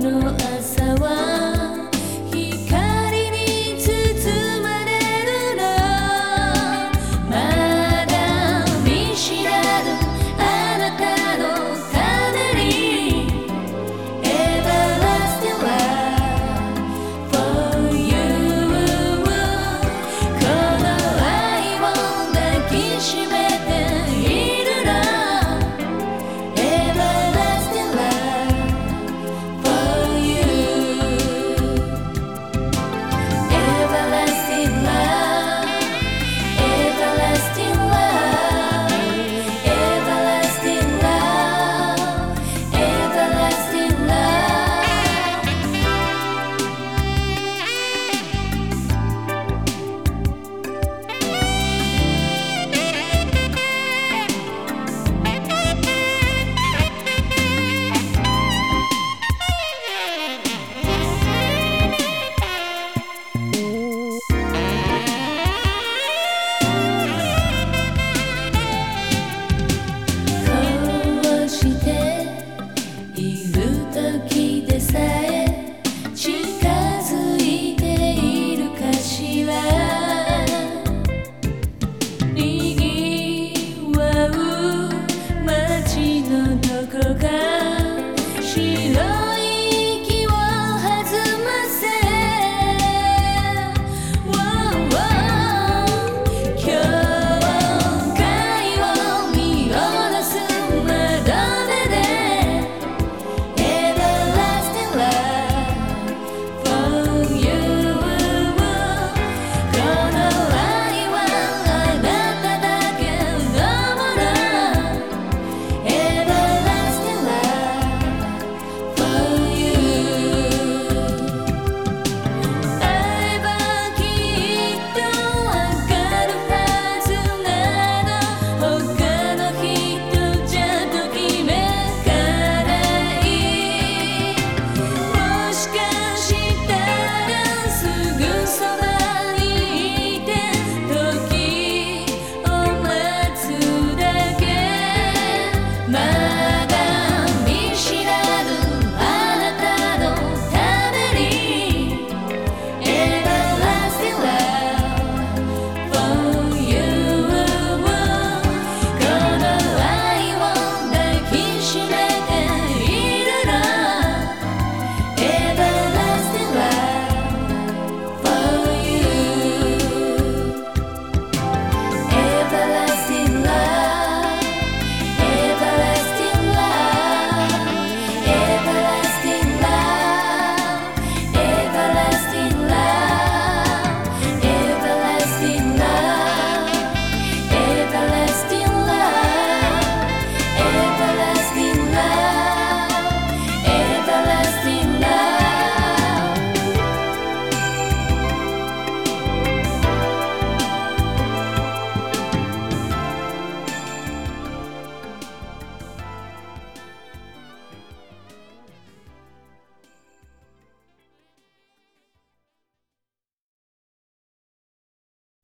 no say